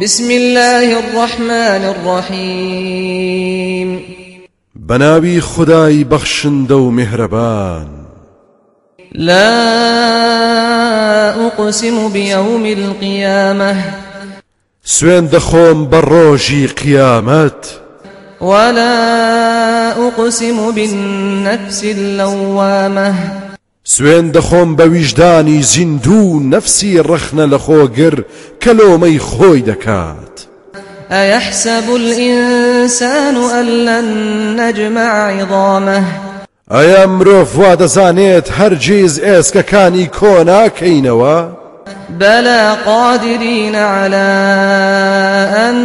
بسم الله الرحمن الرحيم. بەناوی خودای بەخشندە و میهرەبان. لا أقسم بيوم القيامة. سوێن دەخۆم بە ڕۆژی قیامەت. ولا أقسم بالنفس اللوامة. سوێن دەخۆم بە ویژدانی زیندوو نەفسی ڕەخنە لە خۆگر کەلۆمەی خۆی دەکات. أيحسب الإنسان أن لن نجمع عظامه ئەیا مرۆڤ وا دەزانێت هەرگیز ئێسکەکانی کۆ ناکەینەوە؟ بەلا قادرینە على ئەن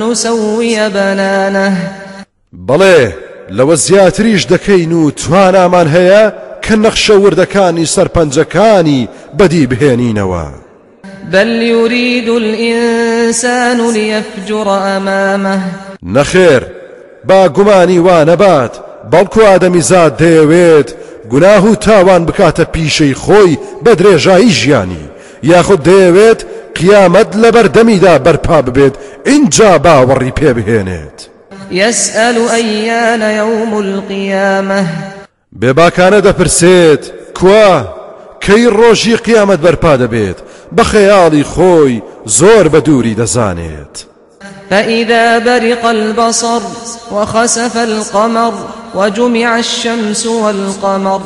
نووسویە بەنانە بەڵێ لەوە زیاتریش دەکەین و توانامان هەیە کە نەخشە وردەکانی سەرپەنجەکانی بەدی بهێنینەوە بل يريد الإنسان ليفجر أمامه. نەخێر با گومانی وا نەبات بەڵکو ئادەمیزاد دەیەوێت گوناه و تاوان بکاتە پیشەی خۆی بە درێژایی ژیانی. یاخود دەیەوێت قیامەت لە بەردەمیدا بەرپا ببێت اینجا باوەڕی پێ بهێنێت. يسأل أيان يوم القيامة. بێباکانە دەپرسێت کوا؟ کەی ڕۆژی قیامەت بەرپا دەبێت؟ بە خەیاڵی خۆی زۆر بە دووری دەزانێت. فإذا برق البصر وخسف القمر وجمع الشمس والقمر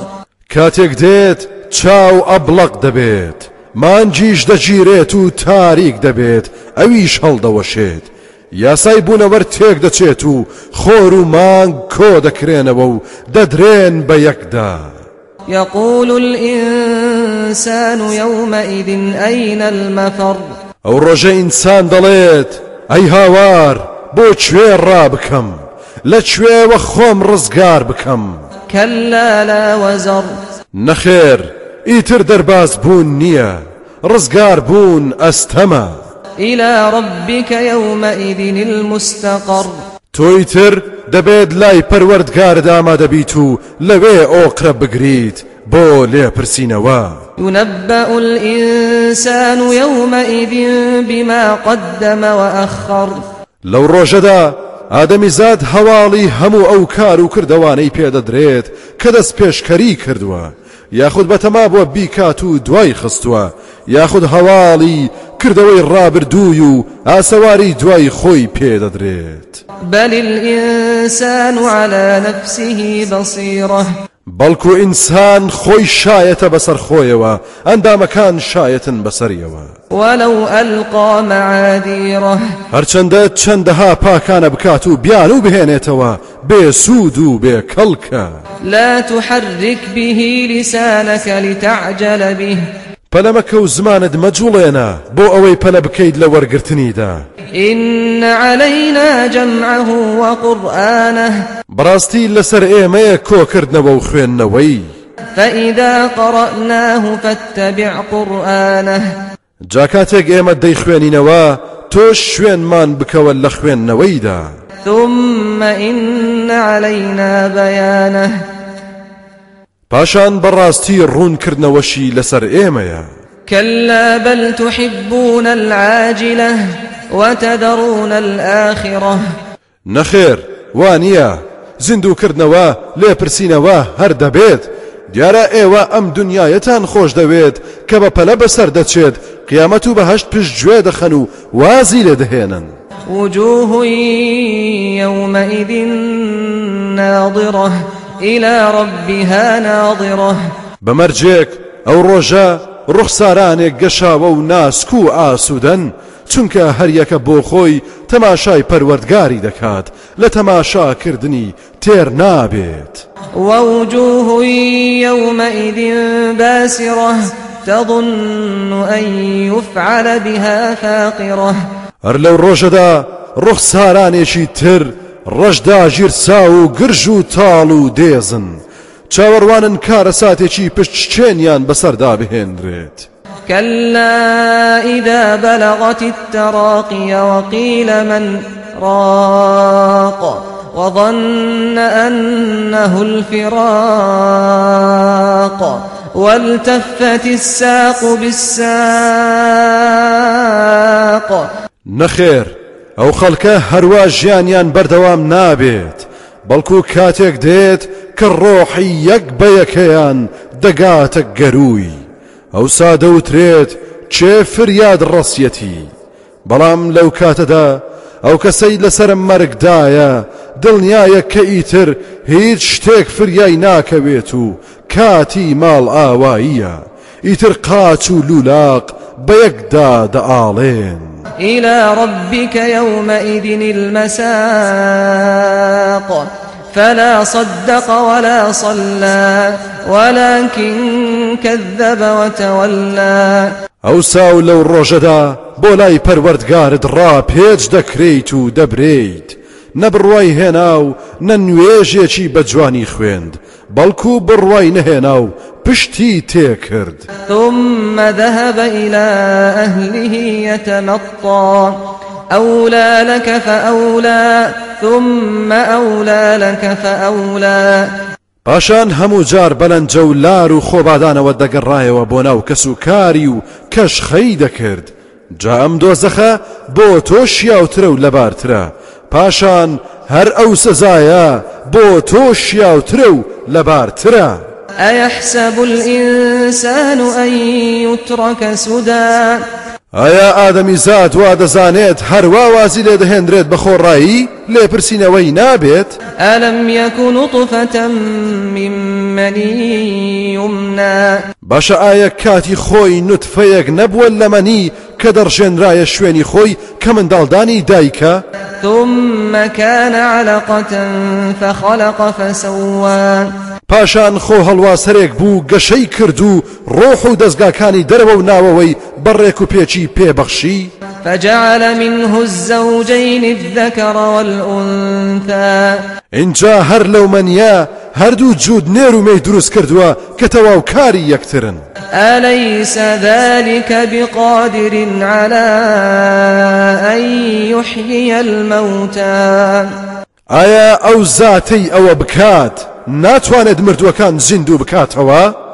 کاتێک دێت چاو ئەبلەق دەبێت. مانگیش دەگیرێت و تاریک دەبێت. ئەویش هەڵدەوەشێت یاسای بوونەوەر تێک دەچێت و خۆر و مانگ کۆ دەکرێنەوە و دەدرێن بە یەکدا. يقول الإنسان يومئذ أين المفر؟ ئەو ڕۆژە ئینسان دەڵێت ئەی هاوار بۆ کوێ ڕابکەم لە کوێوە خۆم ڕزگار بکەم. كلا لا وزر. نەخێر ئیتر دەرباز بوون نییە ڕزگار بوون ئەستەمە. إلى ربك يومئذ المستقر. تۆی تر دەبێت لای پەروەردگارت ئامادەبیت و لەوێ ئۆقرە بگریت بۆ لێپرسینەوە. ينبأ الإنسان يومئذ بما قدم وأخر. لەو ڕۆژەدا ئادەمیزاد هەواڵی هەموو ئەو کار و کردوانەی پێدەدرێت کە دەست پێشکەری کردووە یاخود بەتەما بۆ بیکات و دوای خستووە یاخود هەواڵی کردەوەی ڕابردووی و ئاسەواری دوای خۆی پێدەدرێت بل الإنسان على نفسه بصيرة. بەڵکو ئینسان خۆی شایەتە بەسەر خۆیەوە ئەندامەکان شایەتن بەسەریەوە ولو ألقى معاذيره. هەرچەندە چەندەها پاکانە بکات و بیان و بهێنێتەوە بێ سوود و بێ کەڵکە لا تحرك به لسانك لتعجل به. پەلەمەکە و زمانت مەجوڵێنە بۆ ئەوەی پەلە بکەیت لە وەرگرتنیدا. إن علينا جمعه وقرآنه. بەڕاستی لەسەر ئێمەیە کۆکردنەوە و خوێندنەوەی. فإذا قرأناه فاتبع قرآنه. جاکاتێک ئێمە دەیخوێنینەوە تۆ شوێنمان بکەوە لە خوێندنەوەیدا. ثم إن علينا بيانه. پاشان بەڕاستی ڕوونکردنەوەشی لەسەر ئێمەیە. كلا بل تحبون العاجلة وتذرون الآخرة. نەخێر وانە زیندووکردنەوە لێپرسینەوە هەر دەبێت. دیارە ئێوە ئەم دنیایەتان خۆش دەوێت کە بە پەلە بەسەر دەچێت. قیامەت و بەهشت پشت گوێ دەخەن و وازی لێ دەهێنن. وجوه يومئذ ناظرة. إلى ربها ناظرة. بەمەرجێک ئەو ڕۆژە ڕوخسارانێک گەشاوە و ناسک و ئاسوودەن چونکە هەریەکە بۆ خۆی تەماشای پەروەردگاری دەکات لە تەماشاکردنی تێر نابێت. ووجوه يومئذ باسرة تظن أن يفعل بها فاقرة. هەر لەو ڕۆژەدا ڕوخسارانێکی تر ڕەشدا ژیرسا و گرژ و تاڵ و دێزن چاوەڕوانن کارە ساتێکی پشتچێنیان بەسەردا بهێنرێت كلا إذا بلغت التراقي وقيل من راق وظن أنه الفراق والتفت الساق بالساق. نەخێر ئەو خەڵکە هەروە ژیانیان بەردەوام نابێت بەڵکو کاتێک دێت کە ڕۆحی یەک بەیەکەیان دەگاتە گەروی ئەو سادەوترێت چێ فریاد ڕەسیەتی؟ بەڵام لەو کاتەدا ئەو کەسەی لەسرم مەرگدایە دڵنیایە کە ئیتر هیچ شتێک فریای ناکەوێت و کاتی ماڵ ئاواییە. ئیتر قاچ و لولاق بەیەکدا دەئاڵێن إلى ربك يومئذ المساق. فلا صدق ولا صلى ولكن كذب وتولى. ئەو ساو لەو ڕۆژەدا بۆ لای پەروەردگارت ڕا پێچ دەکرێیت و دەبرێیت. نەبڕوای هێنا و نە نوێژێکی بە جوانی خوێند بەڵکو پشتی تێکرد ثم ذهب إلى أهله يتمطى. أولى لك فأولى ثم أولى لك فأولى. پاشان هەموو جار بەلەنجە و لار و خۆبادانەوە دەگەڕایەوە بۆ ناو کەس و کاری و کەشخەی دەکرد. جا ئەم دۆزەخە بۆ تۆ شیاوترە و لەبارترە. پاشان هەر ئەو سزایە بۆ تۆ شیاوترە و لەبارترە. أيحسب الإنسان أن يترك سدى؟ ئایا زاد وا دەزانێت هەروە وازی لێ دەهێنرێت بە خۆڕایی لێپرسینەوەی نابێت ألم يكن نطفة من مني يمنى؟ باشە ئایا کاتی خۆی نوتفەیەک نەبووە لەمەنی کە دەڕژێنرایە شوێنی خۆی کە منداڵدانی دایکە ثم كان علقة فخلق فسوى. پاشان خۆ هەڵواسەرێک بوو گەشەی کرد و ڕۆح و دەستگاکانی دەرەوە و ناوەوەی بەڕێک و پێچی پێبەخشی. فجعل منه الزوجين الذكر والأنثى. اینجا هەر لەو منە هەردوو جوود نێر و مەی دروست کردووە کە تەواو کاری یەکترن. أليس ذلك بقادر على أن يحيي الموتى؟ ئایا ئەو زاتەی ئەوە بکات؟ ناتوانێت مردووەکان زیندوو بکاتەوە؟